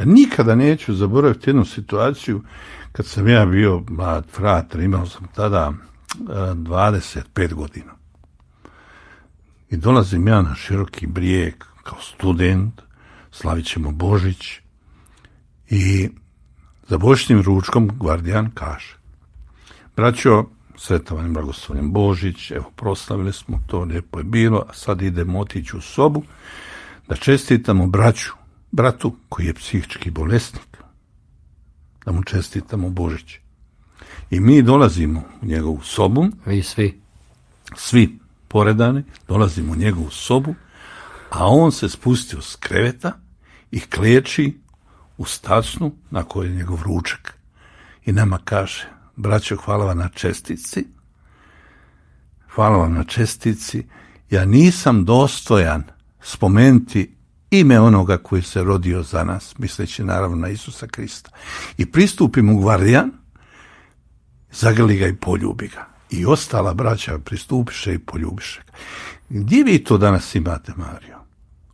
Ja nikada neću zaboraviti jednu situaciju kad sam ja bio mlad frater, imao sam tada 25 godina. I dolazim ja na široki brijeg kao student, slavit ćemo Božić i za božićnim ručkom gvardijan kaže Braćo, sretavan i blagoslovljen Božić, evo proslavili smo to, lijepo je bilo, a sad idemo otići u sobu da čestitamo braću, bratu koji je psihički bolesnik, da mu čestitamo Božić. I mi dolazimo u njegovu sobu. Vi svi. Svi poredani, dolazimo u njegovu sobu, a on se spustio s kreveta i kleči u stacnu na kojoj je njegov ručak. I nama kaže, braćo, hvala vam na čestici, hvala vam na čestici, ja nisam dostojan spomenuti ime onoga koji se rodio za nas, misleći naravno na Isusa Krista. I pristupim u Gvardijan, zagrli ga i poljubi ga. I ostala braća pristupiše i poljubiše ga. Gdje vi to danas imate, Mario?